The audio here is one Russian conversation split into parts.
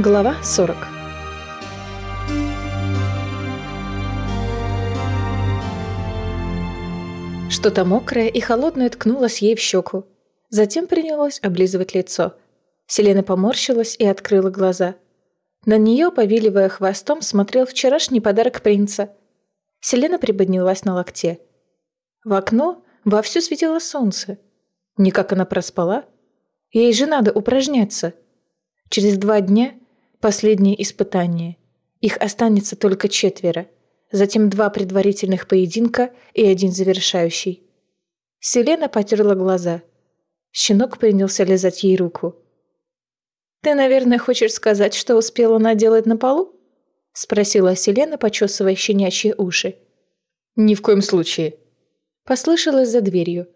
Глава 40 Что-то мокрое и холодное ткнулось ей в щеку. Затем принялось облизывать лицо. Селена поморщилась и открыла глаза. На нее, повиливая хвостом, смотрел вчерашний подарок принца. Селена приподнялась на локте. В окно вовсю светило солнце. Никак она проспала. Ей же надо упражняться. Через два дня последнее испытание. Их останется только четверо. Затем два предварительных поединка и один завершающий. Селена потерла глаза. Щенок принялся лизать ей руку. «Ты, наверное, хочешь сказать, что успела наделать на полу?» — спросила Селена, почесывая щенячьи уши. «Ни в коем случае». Послышалось за дверью.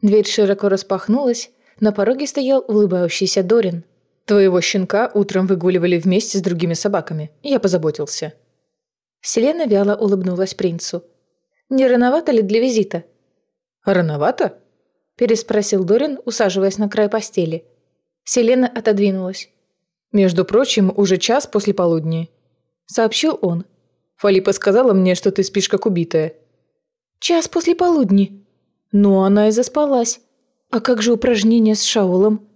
Дверь широко распахнулась, на пороге стоял улыбающийся Дорин. «Твоего щенка утром выгуливали вместе с другими собаками. Я позаботился». Селена вяло улыбнулась принцу. «Не рановато ли для визита?» «Рановато?» – переспросил Дорин, усаживаясь на край постели. Селена отодвинулась. «Между прочим, уже час после полудня», — сообщил он. «Фалипа сказала мне, что ты спишь как убитая». «Час после полудни?» «Ну, она и заспалась. А как же упражнение с Шаулом?»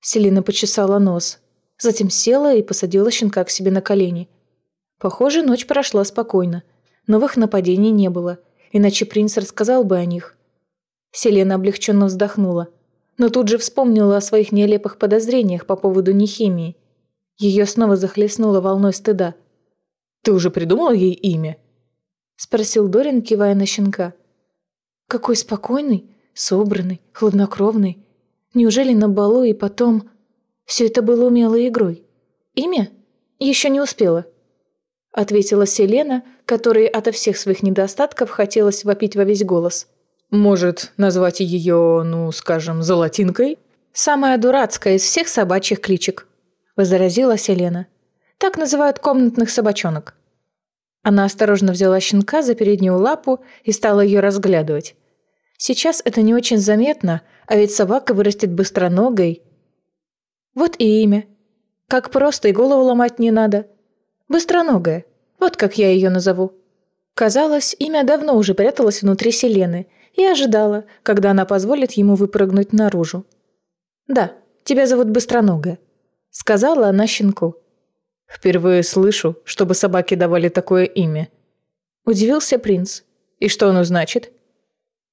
Селена почесала нос. Затем села и посадила щенка к себе на колени. Похоже, ночь прошла спокойно. Новых нападений не было, иначе принц рассказал бы о них. Селена облегченно вздохнула но тут же вспомнила о своих нелепых подозрениях по поводу нехимии. Ее снова захлестнула волной стыда. «Ты уже придумала ей имя?» — спросил Дорин, кивая на щенка. «Какой спокойный, собранный, хладнокровный. Неужели на балу и потом...» Все это было умелой игрой. «Имя? Еще не успела», — ответила Селена, которой ото всех своих недостатков хотелось вопить во весь голос. Может, назвать ее, ну, скажем, золотинкой? Самая дурацкая из всех собачьих кличек, возразила Селена. Так называют комнатных собачонок. Она осторожно взяла щенка за переднюю лапу и стала ее разглядывать. Сейчас это не очень заметно, а ведь собака вырастет быстроногой. Вот и имя. Как просто и голову ломать не надо. Быстроногая. Вот как я ее назову. Казалось, имя давно уже пряталось внутри Селены – и ожидала, когда она позволит ему выпрыгнуть наружу. «Да, тебя зовут Быстроногая», — сказала она щенку. «Впервые слышу, чтобы собаки давали такое имя». Удивился принц. «И что оно значит?»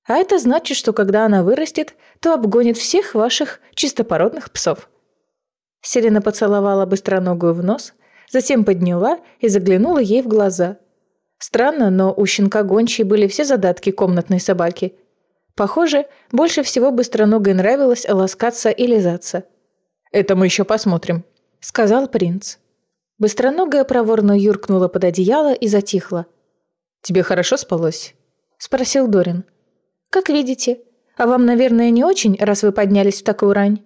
«А это значит, что когда она вырастет, то обгонит всех ваших чистопородных псов». Селена поцеловала Быстроногую в нос, затем подняла и заглянула ей в глаза — Странно, но у щенка гончей были все задатки комнатной собаки. Похоже, больше всего быстроногой нравилось ласкаться и лизаться. «Это мы еще посмотрим», — сказал принц. Быстроногая проворно юркнула под одеяло и затихла. «Тебе хорошо спалось?» — спросил Дорин. «Как видите. А вам, наверное, не очень, раз вы поднялись в такую рань?»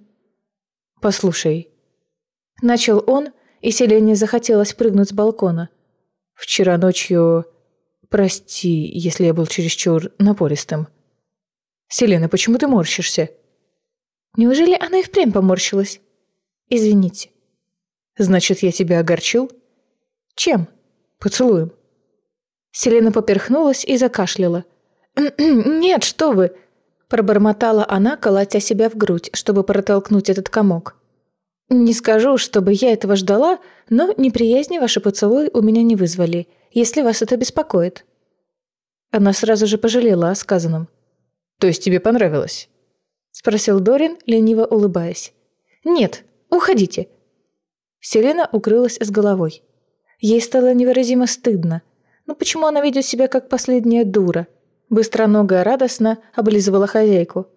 «Послушай». Начал он, и Селене захотелось прыгнуть с балкона — Вчера ночью... Прости, если я был чересчур напористым. Селена, почему ты морщишься? Неужели она и впрямь поморщилась? Извините. Значит, я тебя огорчил? Чем? Поцелуем. Селена поперхнулась и закашляла. «Нет, что вы!» Пробормотала она, колотя себя в грудь, чтобы протолкнуть этот комок. Не скажу, чтобы я этого ждала, но неприязни ваши поцелуи у меня не вызвали, если вас это беспокоит». Она сразу же пожалела о сказанном. «То есть тебе понравилось?» Спросил Дорин, лениво улыбаясь. «Нет, уходите». Селена укрылась с головой. Ей стало невыразимо стыдно. Ну почему она ведет себя как последняя дура? Быстроногая радостно облизывала хозяйку.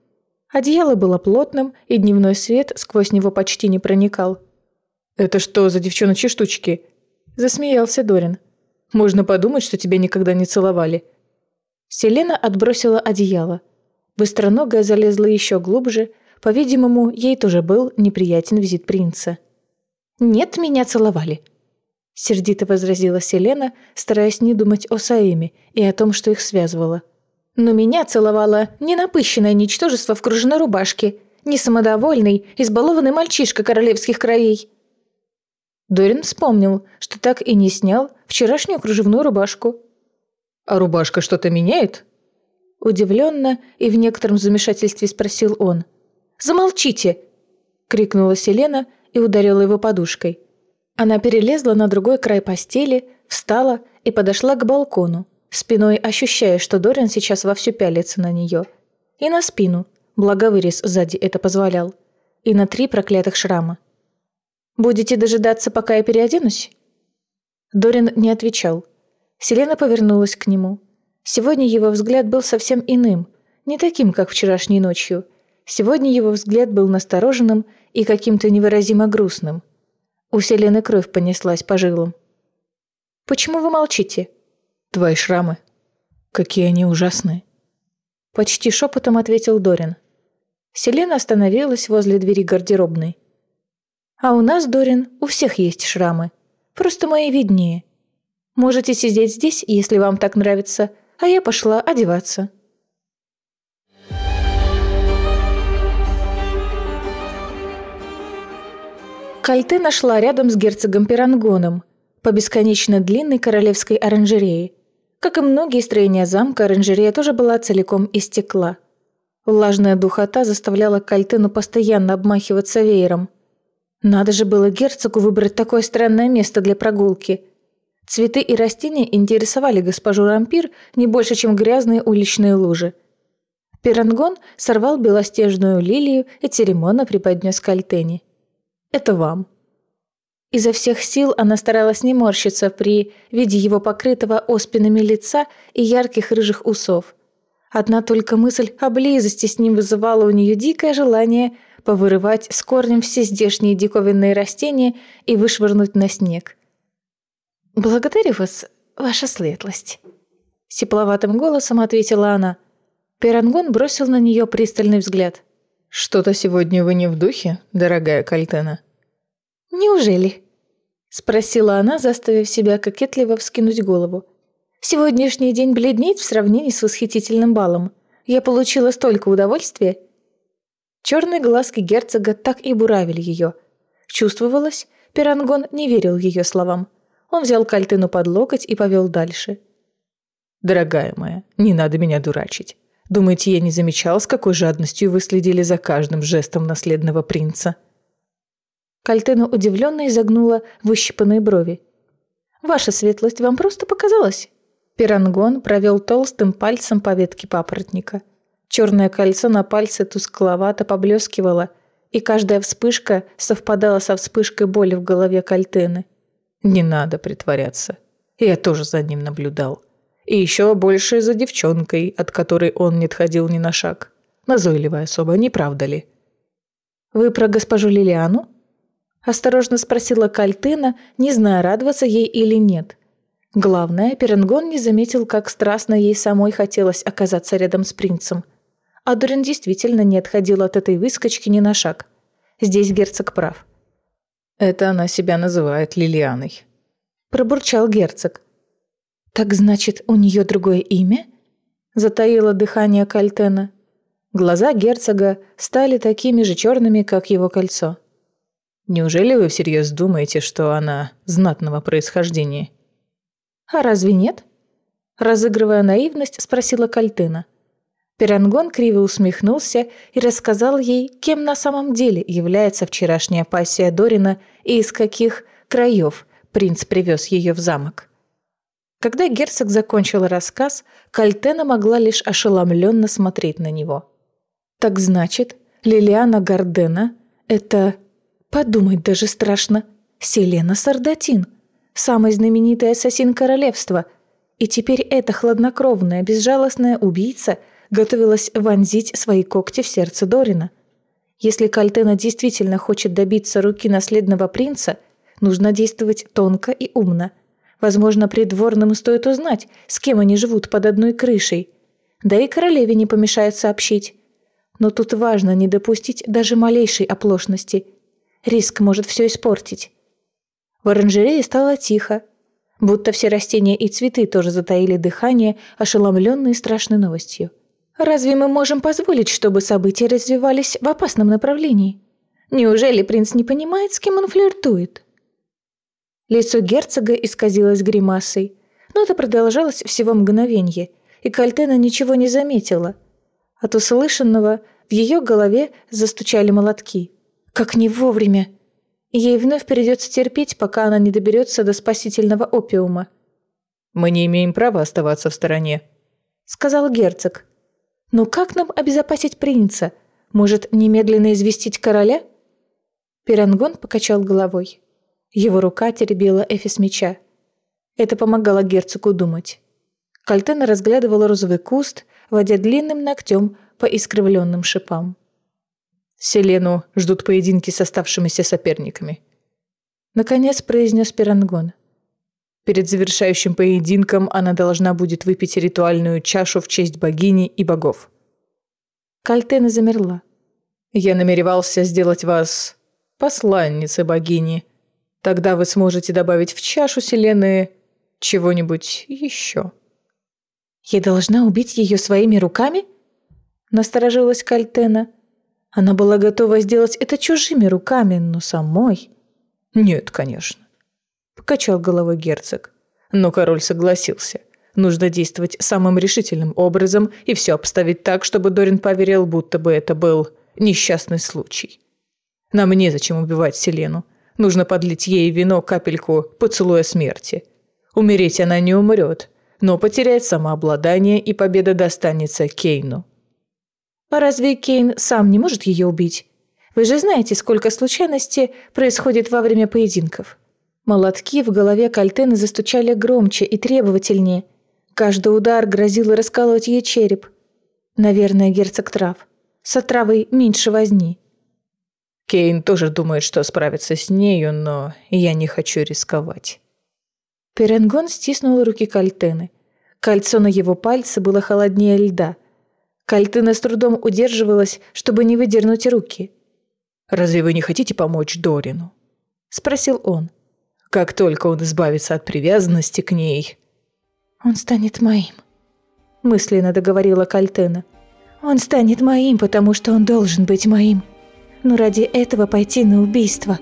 Одеяло было плотным, и дневной свет сквозь него почти не проникал. «Это что за девчоночьи штучки?» Засмеялся Дорин. «Можно подумать, что тебя никогда не целовали». Селена отбросила одеяло. Быстроногая залезла еще глубже. По-видимому, ей тоже был неприятен визит принца. «Нет, меня целовали», — сердито возразила Селена, стараясь не думать о Саэме и о том, что их связывало. Но меня целовало не напыщенное ничтожество в кружевной рубашке, не самодовольный, избалованный мальчишка королевских кровей. Дорин вспомнил, что так и не снял вчерашнюю кружевную рубашку. «А рубашка что-то меняет?» Удивленно и в некотором замешательстве спросил он. «Замолчите!» — крикнула Селена и ударила его подушкой. Она перелезла на другой край постели, встала и подошла к балкону, спиной ощущая, что Дорин сейчас вовсю пялится на нее. И на спину, благо вырез сзади это позволял. И на три проклятых шрама. «Будете дожидаться, пока я переоденусь?» Дорин не отвечал. Селена повернулась к нему. Сегодня его взгляд был совсем иным, не таким, как вчерашней ночью. Сегодня его взгляд был настороженным и каким-то невыразимо грустным. У Селены кровь понеслась по жилам. «Почему вы молчите?» «Твои шрамы. Какие они ужасные!» Почти шепотом ответил Дорин. Селена остановилась возле двери гардеробной. «А у нас, Дорин, у всех есть шрамы. Просто мои виднее. Можете сидеть здесь, если вам так нравится, а я пошла одеваться». Кальте нашла рядом с герцогом Пирангоном по бесконечно длинной королевской оранжерее. Как и многие строения замка, оранжерея тоже была целиком из стекла. Влажная духота заставляла Кальтену постоянно обмахиваться веером. Надо же было герцогу выбрать такое странное место для прогулки. Цветы и растения интересовали госпожу Рампир не больше, чем грязные уличные лужи. Пирангон сорвал белостежную лилию и церемонно преподнес Кальтене. «Это вам». Изо всех сил она старалась не морщиться при виде его покрытого оспинами лица и ярких рыжих усов – Одна только мысль о близости с ним вызывала у нее дикое желание повырывать с корнем все здешние диковинные растения и вышвырнуть на снег. «Благодарю вас, ваша светлость», — сепловатым голосом ответила она. Перангон бросил на нее пристальный взгляд. «Что-то сегодня вы не в духе, дорогая Кальтена?» «Неужели?» — спросила она, заставив себя кокетливо вскинуть голову. Сегодняшний день бледнеет в сравнении с восхитительным балом. Я получила столько удовольствия. Черные глазки герцога так и буравили ее. Чувствовалось, Пирангон не верил ее словам. Он взял Кальтыну под локоть и повел дальше. «Дорогая моя, не надо меня дурачить. Думаете, я не замечал, с какой жадностью вы следили за каждым жестом наследного принца?» Кальтена удивленно изогнула выщипанные брови. «Ваша светлость, вам просто показалось?» Пирангон провел толстым пальцем по ветке папоротника. Черное кольцо на пальце тускловато поблескивало, и каждая вспышка совпадала со вспышкой боли в голове Кальтены. «Не надо притворяться. Я тоже за ним наблюдал. И еще больше за девчонкой, от которой он не отходил ни на шаг. Назойливая особа, не правда ли?» «Вы про госпожу Лилиану?» Осторожно спросила Кальтена, не зная, радоваться ей или нет – Главное, Перенгон не заметил, как страстно ей самой хотелось оказаться рядом с принцем. А Дорин действительно не отходил от этой выскочки ни на шаг. Здесь герцог прав. «Это она себя называет Лилианой», – пробурчал герцог. «Так значит, у нее другое имя?» – затаило дыхание Кальтена. Глаза герцога стали такими же черными, как его кольцо. «Неужели вы всерьез думаете, что она знатного происхождения?» «А разве нет?» Разыгрывая наивность, спросила Кальтына. Перангон криво усмехнулся и рассказал ей, кем на самом деле является вчерашняя пассия Дорина и из каких краев принц привез ее в замок. Когда герцог закончил рассказ, Кальтена могла лишь ошеломленно смотреть на него. «Так значит, Лилиана Гардена — это... Подумать даже страшно. Селена Сардатин самый знаменитый ассасин королевства. И теперь эта хладнокровная, безжалостная убийца готовилась вонзить свои когти в сердце Дорина. Если Кальтена действительно хочет добиться руки наследного принца, нужно действовать тонко и умно. Возможно, придворным стоит узнать, с кем они живут под одной крышей. Да и королеве не помешает сообщить. Но тут важно не допустить даже малейшей оплошности. Риск может все испортить. В оранжерее стало тихо, будто все растения и цветы тоже затаили дыхание, ошеломленные страшной новостью. Разве мы можем позволить, чтобы события развивались в опасном направлении? Неужели принц не понимает, с кем он флиртует? Лицо герцога исказилось гримасой, но это продолжалось всего мгновенье, и Кальтена ничего не заметила. От услышанного в ее голове застучали молотки. Как не вовремя! Ей вновь придется терпеть, пока она не доберется до спасительного опиума. «Мы не имеем права оставаться в стороне», — сказал герцог. «Но как нам обезопасить принца? Может, немедленно известить короля?» Пирангон покачал головой. Его рука теребила эфис меча. Это помогало герцогу думать. Кальтена разглядывала розовый куст, водя длинным ногтем по искривленным шипам. Селену ждут поединки с оставшимися соперниками. Наконец произнес Пирангон. Перед завершающим поединком она должна будет выпить ритуальную чашу в честь богини и богов. Кальтена замерла. Я намеревался сделать вас посланницей богини, Тогда вы сможете добавить в чашу Селены чего-нибудь еще. «Я должна убить ее своими руками?» Насторожилась Кальтена. Она была готова сделать это чужими руками, но самой... «Нет, конечно», — покачал головой герцог. Но король согласился. Нужно действовать самым решительным образом и все обставить так, чтобы Дорин поверил, будто бы это был несчастный случай. Нам незачем убивать Селену. Нужно подлить ей вино капельку поцелуя смерти. Умереть она не умрет, но потеряет самообладание, и победа достанется Кейну. А разве Кейн сам не может ее убить? Вы же знаете, сколько случайностей происходит во время поединков. Молотки в голове Кальтены застучали громче и требовательнее. Каждый удар грозил расколоть ей череп. Наверное, герцог трав. С отравой меньше возни. Кейн тоже думает, что справится с нею, но я не хочу рисковать. Перенгон стиснул руки Кальтены. Кольцо на его пальце было холоднее льда. Кальтена с трудом удерживалась, чтобы не выдернуть руки. «Разве вы не хотите помочь Дорину?» — спросил он. «Как только он избавится от привязанности к ней...» «Он станет моим», — мысленно договорила Кальтена. «Он станет моим, потому что он должен быть моим» но ради этого пойти на убийство.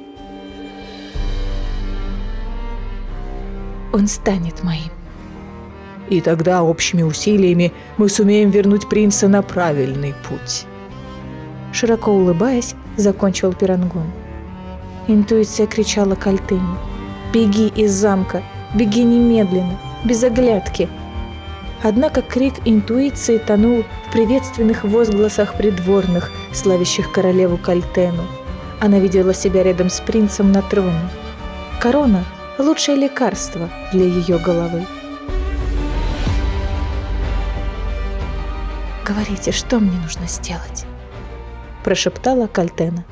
Он станет моим. И тогда общими усилиями мы сумеем вернуть принца на правильный путь. Широко улыбаясь, закончил Пирангон. Интуиция кричала Кальтыни. «Беги из замка! Беги немедленно! Без оглядки!» Однако крик интуиции тонул в приветственных возгласах придворных, славящих королеву Кальтену. Она видела себя рядом с принцем на троне. Корона – лучшее лекарство для ее головы. «Говорите, что мне нужно сделать?» – прошептала Кальтена.